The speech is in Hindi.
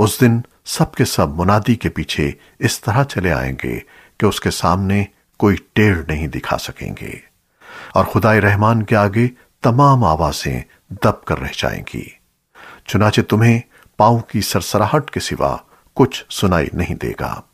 उस दिन सब के सब मुनादी के पीछे इस तरह चले आएँगे कि उसके सामने कोई टेढ़ नहीं दिखा सकेंगे। और खुदाए रहमान के आगे तमाम आवाज़ें दब कर रह जाएँगी। चुनाचे तुम्हें पाँव की सरसराहट के सिवा कुछ सुनाई नहीं देगा।